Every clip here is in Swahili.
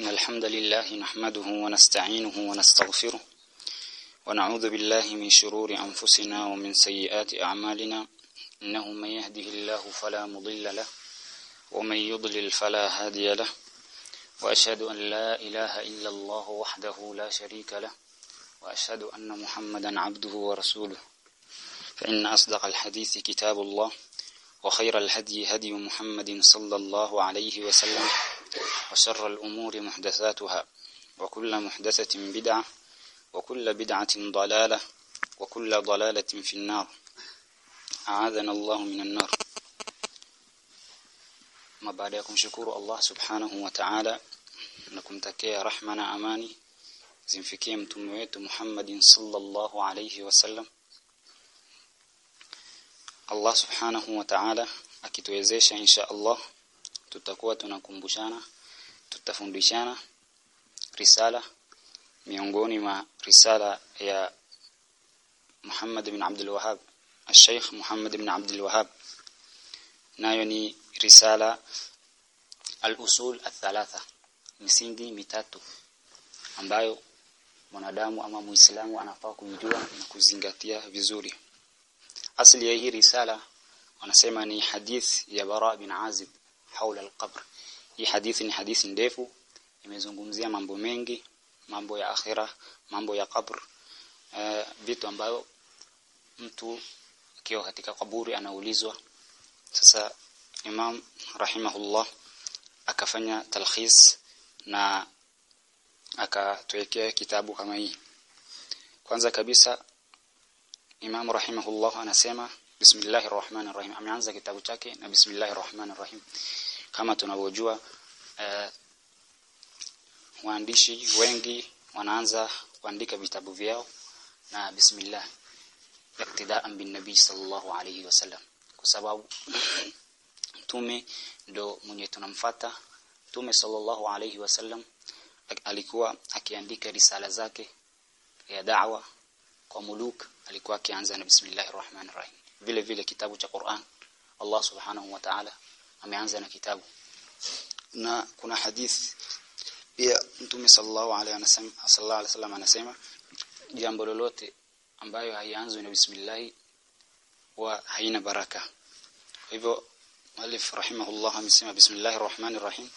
إن الحمد لله نحمده ونستعينه ونستغفره ونعوذ بالله من شرور أنفسنا ومن سيئات أعمالنا إنه من يهده الله فلا مضل له ومن يضلل فلا هادي له وأشهد أن لا إله إلا الله وحده لا شريك له وأشهد أن محمدا عبده ورسوله فإن أصدق الحديث كتاب الله وخير الهدي هدي محمد صلى الله عليه وسلم وشر الأمور محدثاتها وكل محدثة بدعة وكل بدعة ضلالة وكل ضلالة في النار. أعاذنا الله من النار. ما بعدكم شكور الله سبحانه وتعالى. لكم تكيا رحمنا أماني. زين في كيم متمويت محمد صلى الله عليه وسلم. الله سبحانه وتعالى أكتوزيش إن شاء الله. Tutakuwa tunakumbushana tutafundishana risala. Miongoni mwa risala ya Muhammad bin Abdul Wahhab Sheikh Muhammad bin Abdul Wahhab nayo ni risala al-usul al-thalatha misingi mitatu ambayo mwanadamu ama muislamu anafaa kujua na kuzingatia vizuri. Asili ya hii risala wanasema ni hadith ya Bara bin Azib haula al-qabr. Hii hadithi ni hadithi ndefu imezungumzia mambo mengi mambo ya akhira mambo ya qabr uh, vitu ambayo mtu akiwa katika kaburi anaulizwa. Sasa Imam rahimahullah akafanya talkhis na akatuwekea kitabu kama hii. Kwanza kabisa Imam rahimahullah anasema Bismillahir Rahmanir Rahim ameanza kitabu chake na Bismillahir Rahmanir Rahim kama tunavyojua uh, waandishi wengi wanaanza kuandika vitabu vyao na bismillah iktidaan bin nabii sallallahu alayhi wasallam kwa sababu mtume ndo mwenye tunamfata mtume sallallahu alayhi wasallam alikuwa akiandika risala zake ya da'wa kwa muluk alikuwa akianza na bismillahir rahmanir rahim vile vile kitabu cha Qur'an. Allah subhanahu wa ta'ala ameanza na kitabu. Na kuna hadith pia mtume sallallahu alayhi wasallam anasema jambo lolote ambayo haianzwi na bismillah wa haina baraka. Kwa hivyo alif rahimahullah amesema bismillahir rahmanir rahim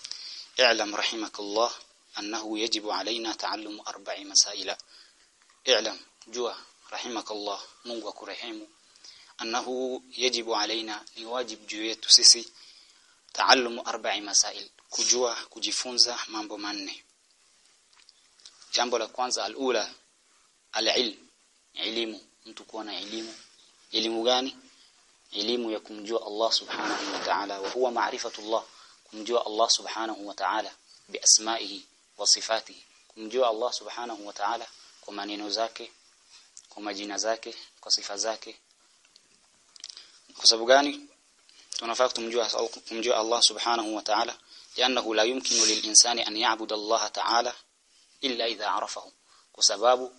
i'lam rahimakallah annahu yajibu alaina ta'allum arba'i masaila. I'lam jua rahimakallah Mungu akurehemu annahu yajibu alaina ni wajibu juu yetu sisi taallumu arba'i masail kujua kujifunza mambo manne. Jambo la kwanza alula alilm elimu. Mtu kuwa na elimu. Elimu gani? Elimu ya kumjua Allah subhanahu wa ta'ala wa huwa ma'rifatullah kumjua Allah subhanahu wa ta'ala biasma'ihi wa sifatihi. Kumjua Allah subhanahu wa ta'ala kwa maneno zake kwa majina zake kwa sifa zake kwa sababu gani? Tunafaa kumjua kumjua Allah subhanahu wa ta'ala lianahu la yumkinu lilinsani an ya'budu Allah ta'ala illa idha arafahu. Kwa sababu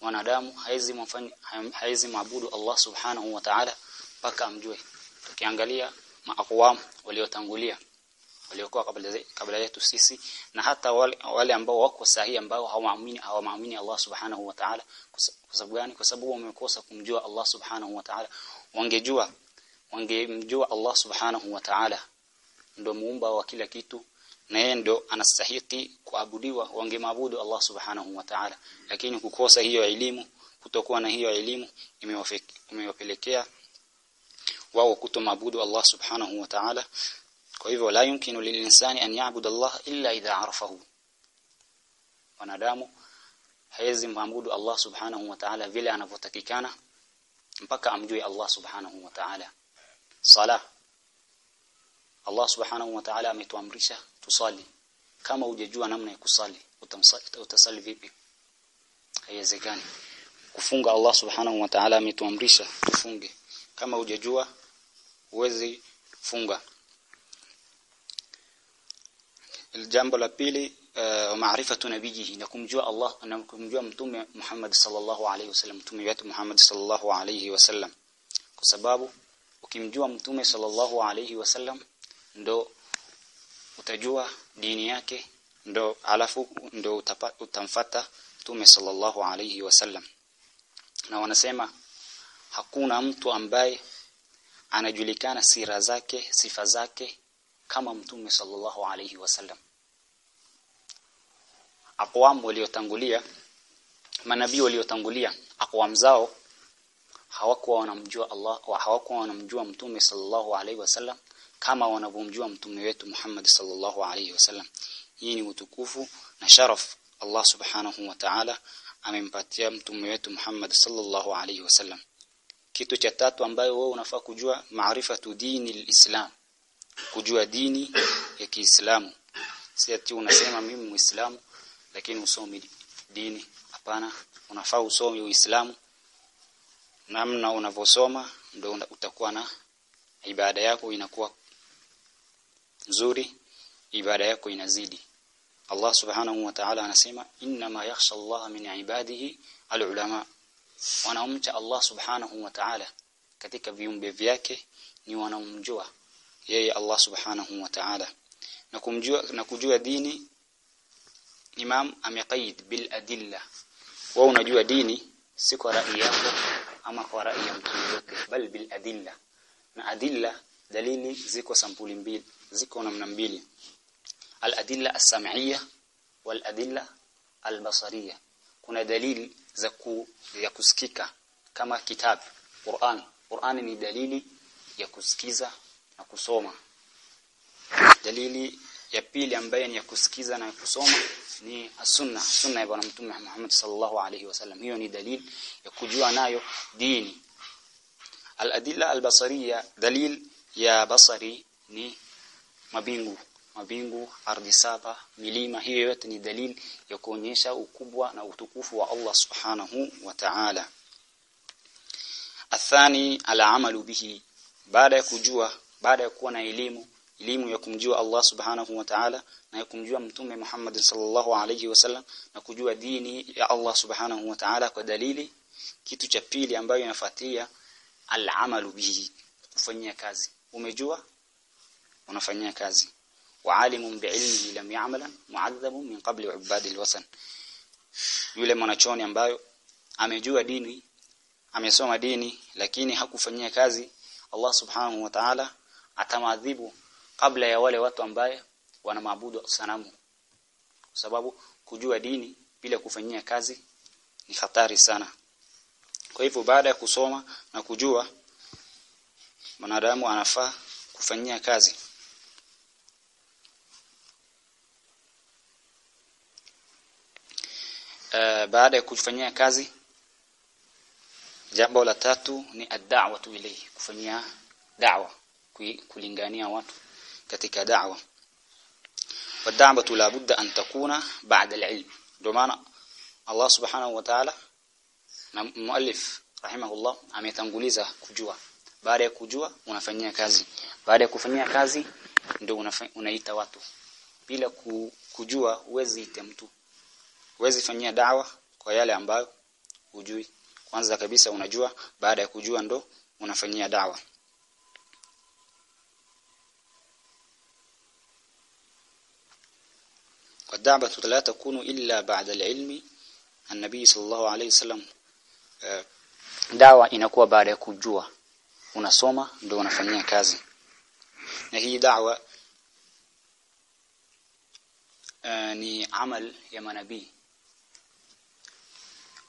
mwanadamu haizi mfanye haizi maabudu Allah subhanahu wa ta'ala mpaka amjue. Tukiangalia maaqwam waliotangulia waliokuwa kabla yetu sisi na hata wale, wale ambao wako sahihi ambao hawaamini hawaamini Allah subhanahu wa ta'ala. Kwa sababu gani? Kwa sababu wamekosa kumjua Allah subhanahu wa ta'ala. Wangejua wangemjua Allah subhanahu wa ta'ala. Ndo muumba wa kila kitu na yeye ndio anastahiki kuabudiwa wangemaabudu Allah subhanahu wa ta'ala. Lakini kukosa hiyo elimu kutokuwa na hiyo elimu imewapelekea wao kutomaabudu Allah subhanahu wa ta'ala. Kwa hivyo la yumkinu lilinsani an ya'budu Allah illa idha arafahu. Wanadamu hawezi maabudu Allah subhanahu wa ta'ala vile anavyotakikana mpaka amjue Allah subhanahu wa ta'ala sala Allah subhanahu wa ta'ala ametuamrisha tusali. Kama hujajua namna ya kusali utasali vipi? Haiwezekani. Kufunga Allah subhanahu wa ta'ala ametuamrisha tufunge. Kama hujajua uwezi funga. Jambo la pili uh, maarifatu nabiyihi na kumjua Allah na kumjua mtume Muhammad sallallahu alaihi wasallam mtume wetu Muhammad sallallahu alaihi wasallam kwa sababu ukimjua mtume sallallahu alaihi wasallam ndo utajua dini yake ndo alafu ndo utamfata Mtume sallallahu alayhi wasallam na wanasema hakuna mtu ambaye anajulikana sira zake sifa zake kama Mtume sallallahu alayhi wasallam aqwam waliotangulia manabii waliotangulia aqwam zao hawakuwa wanamjua Allah wa hawakuwa wanamjua Mtume sallallahu alaihi wasallam kama wanavyomjua mtume wetu Muhammad sallallahu alaihi wasallam hii ni utukufu na sharaf Allah subhanahu wa ta'ala amempatia mtume wetu Muhammad sallallahu alaihi wasallam kitu cha tatu ambayo wewe unafaa kujua maarifatu dini alislam kujua dini ya Kiislamu. Si ati unasema mimi muislamu lakini usomi dini. Hapana. Unafaa usome uislamu namna unavyosoma ndio utakuwa na ibada yako inakuwa nzuri ibada yako inazidi. Allah subhanahu wa ta'ala anasema inna ma yakhsha Allah min ibadihi alulama. Wanaomcha Allah subhanahu wa ta'ala katika viumbe vyake ni wanaomjua yeye Allah subhanahu wa ta'ala. Na kumjua na kujua dini Imam ameqaid bil adilla. Wewe unajua dini si kwa rai yako ama kwa rai ya mtu yote bal bil adilla. Na adilla dalili ziko sampuli mbili ziko namna mbili. Al adilla as-sam'iyya wal adilla al-basariyya. Kuna dalili za ku, ya kusikika kama kitabu Qur'an. Qur'an ni dalili ya kusikiza na kusoma. Dalili ya pili ambayo ni ya kusikiza na kusoma ni sunna sunna ya bwana mtume Muhammad sallallahu alaihi wasallam. Hiyo ni dalil ya kujua nayo dini. Al-adilla al-basariya dalil ya basari ni mabingu. Mabingu ardhi saba milima hiyo yote ni dalil ya kuonyesha ukubwa na utukufu wa Allah subhanahu wa ta'ala. Athani al-amalu bihi. Baada ya kujua baada ya kuwa na elimu elimu ya kumjua Allah subhanahu wa ta'ala na ya kumjua mtume Muhammad sallallahu alayhi wasallam na kujua dini ya Allah subhanahu wa ta'ala kwa dalili. Kitu cha pili ambayo inafuatia al-amalu bihi kufanyia kazi. Umejua? Unafanyia kazi. Wa alimun bi'ilmihi lam ya'mala mu'adhabun min qabli ibadi al-wasan. Yule mwanachoni ambayo amejua dini amesoma dini lakini hakufanyia kazi Allah subhanahu wa ta'ala atamadhibu kabla ya wale watu ambaye wanamaabudu sanamu. Kwa sababu kujua dini bila kufanyia kazi ni hatari sana. Kwa hivyo baada ya kusoma na kujua mwanadamu anafaa kufanyia kazi. Uh, baada ya kufanyia kazi jambo la tatu ni ad-da'watu ilayhi kufanyia da'wa kulingania watu katika da'wa. Wad'awatu la budda an takuna ba'da al-ilm. Ndio Allah subhanahu wa ta'ala na muallif rahimahullah ametanguliza kujua. Baada ya kujua unafanyia kazi. Baada ya kufanyia kazi ndio unaita watu. Bila kujua huwezi ite mtu. Huwezi fanyia dawa kwa yale ambayo hujui. Kwanza kabisa unajua baada ya kujua ndo unafanyia dawa والدعوة لا تكون إلا بعد العلم النبي صلى الله عليه وسلم dawa inakuwa baada ya kujua unasoma ndio unafanyia kazi na hii dawa uh, ni amal ya manabii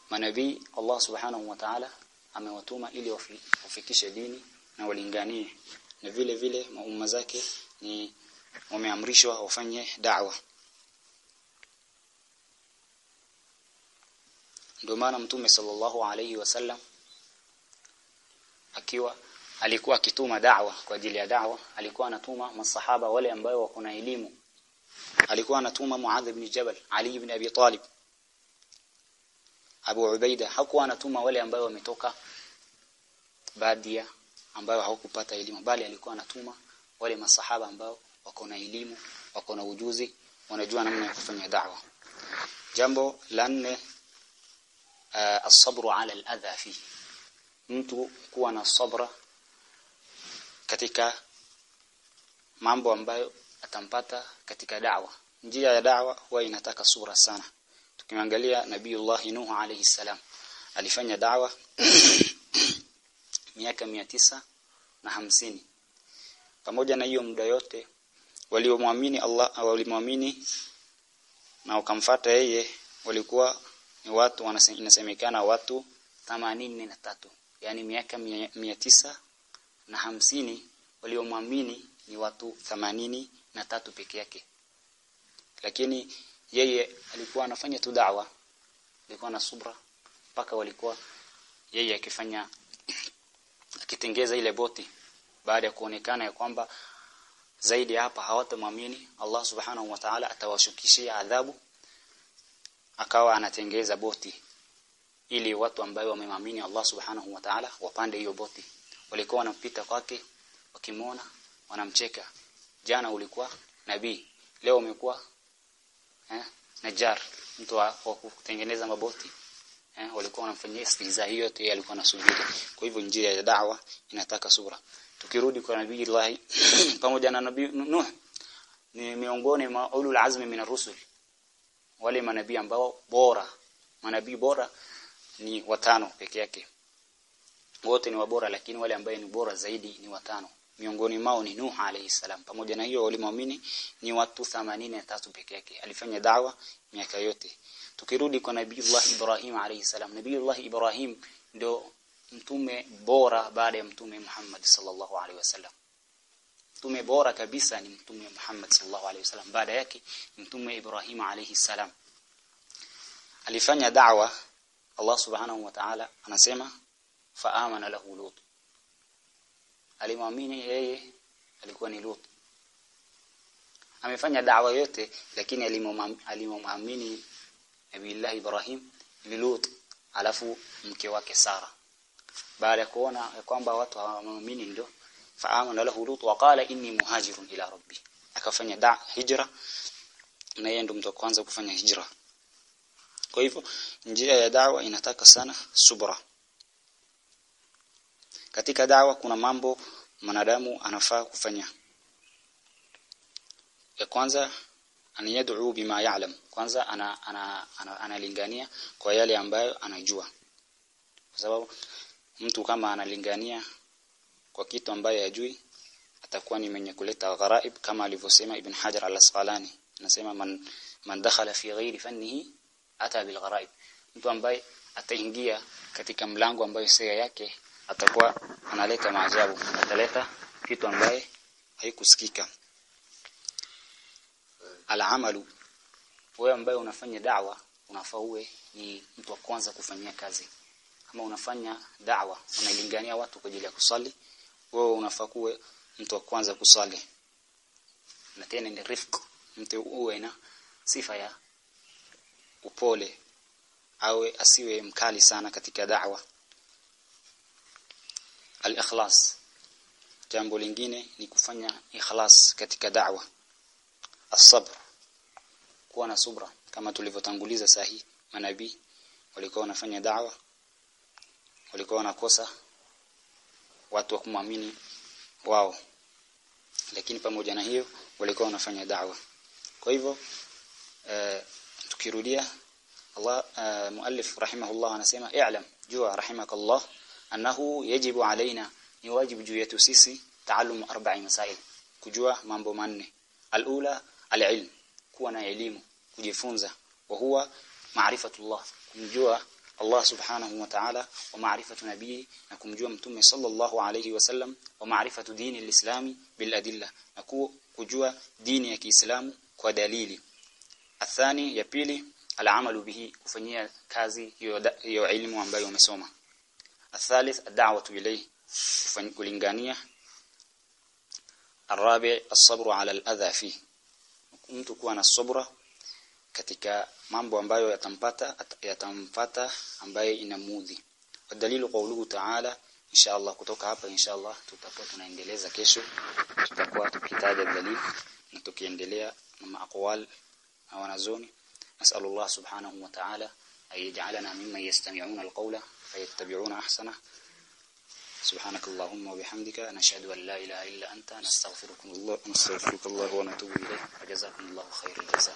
manabii Allah subhanahu wa ta'ala amewatuma ili wafikishe dini na walinganie na vile vile maumma zake ni wameamrishwa wafanye da'wa ndio maana mtume sallallahu alayhi wasallam akiwa alikuwa akituma da'wa kwa ajili ya da'wa alikuwa anatuma masahaba wale ambao wako na elimu. Alikuwa anatuma Muadh ibn Jabal Ali ibn Abi Talib Abu Ubaida. Hakuwa anatuma wale ambao wametoka badia ambao hawakupata elimu bali alikuwa anatuma wale masahaba ambao wako na elimu wako na ujuzi wanajua namna ya kufanya da'wa. Jambo la nne uh, as-sabru ala aladha fi mtu kuwa na sabra katika mambo ambayo atampata katika da'wa njia ya dawa huwa inataka sura sana tukimwangalia nabiiullah nuhu alayhi salam alifanya dawa miaka mia tisa na hamsini pamoja na hiyo muda yote waliomwamini Allah walimwamini na wakamfata yeye walikuwa ni watu inasemekana watu 83 yani miaka mia tisa na hamsini waliomwamini ni watu themanini na tatu peke yake. Lakini yeye alikuwa anafanya tu da'wa. Alikuwa na subra. Mpaka walikuwa yeye akifanya akitengeza ile boti. Baada ya kuonekana ya kwamba zaidi hapa hawatamwamini Allah subhanahu wa ta'ala atawashukishia adhabu akawa anatengeza boti ili watu ambao wamemwamini Allah subhanahu wa ta'ala wapande hiyo boti. Walikuwa wanapita kwake wakimwona wanamcheka. Jana ulikuwa nabii leo umekuwa eh najar mtu wa, kutengeneza maboti eh walikuwa wanamfanyia istiza hiyo yote alikuwa anasubiri. Kwa hivyo njia ya da'wa inataka subra tukirudi kwa nabii Allah pamoja na nabii Nuh ni miongoni mwa ulul azmi min ar-rusul wale manabii ambao bora manabii bora ni watano peke yake. Wote ni wabora lakini wale ambao ni bora zaidi ni watano. Miongoni mao ni Nuh alayhi salam. Pamoja na hiyo walimwamini ni watu 83 peke yake. Alifanya dawa miaka yote. Tukirudi kwa nabiiullah Ibrahim alayhi salam. Nabiiullah Ibrahim ndio mtume bora baada ya mtume Muhammad sallallahu alaihi wasallam mtume bora kabisa ni mtume Muhammad sallallahu alaihi wasallam baada yake mtume Ibrahim alaihi salam. Alifanya da'wa. Allah subhanahu wa ta'ala anasema faamana lahu lut. Alimwamini yeye alikuwa ni lut. Amefanya da'wa yote lakini alimwamini Nabiiullah Ibrahim ni lut alafu mke wake Sara. Baada ya kuona kwamba watu hawamwamini ndio faamana lahu lut wa qala inni muhajirun ila rabbi. Akafanya da hijra na yeye ndo kwanza kufanya hijra. Kwa hivyo njia ya dawa inataka sana subra. Katika dawa kuna mambo mwanadamu anafaa kufanya. Ya kwanza aniyad'u bima ya'lam. Kwanza ana analingania ana, ana, ana kwa yale ambayo anajua. Kwa sababu mtu kama analingania kwa kitu ambaye hajui atakuwa ni mwenye kuleta gharaib kama alivyosema Ibn Hajar al-Asqalani. Anasema man man dakhala fi ghairi fannihi ata bil gharaib. Mtu ambaye ataingia katika mlango ambayo sio yake atakuwa analeta maajabu ataleta kitu ambaye haikusikika. Al-amalu wewe ambaye unafanya da'wa unafaa uwe ni mtu wa kwanza kufanyia kazi. Kama unafanya da'wa unalingania watu kwa ajili ya kusali wewe unafaa kuwe mtu wa kwanza kusali na tena ni rifq mtu uwe na sifa ya upole awe asiwe mkali sana katika da'wa. Al-ikhlas. Jambo lingine ni kufanya ikhlas katika da'wa. As-sabr. Kuwa na subra kama tulivyotanguliza sahi manabii walikuwa wanafanya da'wa. Walikuwa wanakosa watu wa kumwamini wao. Lakini pamoja na hiyo walikuwa wanafanya da'wa. Kwa hivyo uh, tukirudia Allah uh, muallif rahimahullah anasema i'lam jua rahimakallah annahu yajibu alaina ni wajibu juu yetu sisi taalum arba'i masail kujua mambo manne. Alula alilm kuwa na elimu kujifunza wa huwa maarifatullah kumjua Allah subhanahu wa ta'ala wa ma'rifatu nabii na kumjua mtume sallallahu alayhi wasallam wa ma'rifatu dini alislami bil adilla na kujua dini ya Kiislamu kwa dalili. Athani ya pili alamalu bihi kufanyia kazi hiyo elimu ambayo umesoma. Athalith ad-da'watu ilayhi kulingania. Arabi as-sabru ala al-adha fi. Mtu kuwa na subra katika mambo ambayo yatampata yatampata ambaye inamudhi. Dalilu qawluhu ta'ala inshallah kutoka hapa inshallah tutakuwa tunaendeleza kesho. Tutakuwa tukitaja dalili na tukiendelea na maaqwal na wanazoni nasallallahu subhanahu wa ta'ala ay yaj'alana mimman yastami'una alqawla fayattabi'una ahsana. Subhanakallahumma wa bihamdika nashhadu an la ilaha illa anta nastaghfiruka Allah nastaghfiruka Allah wa natubu ilayk. Wa jazakumullahu khairal jazaa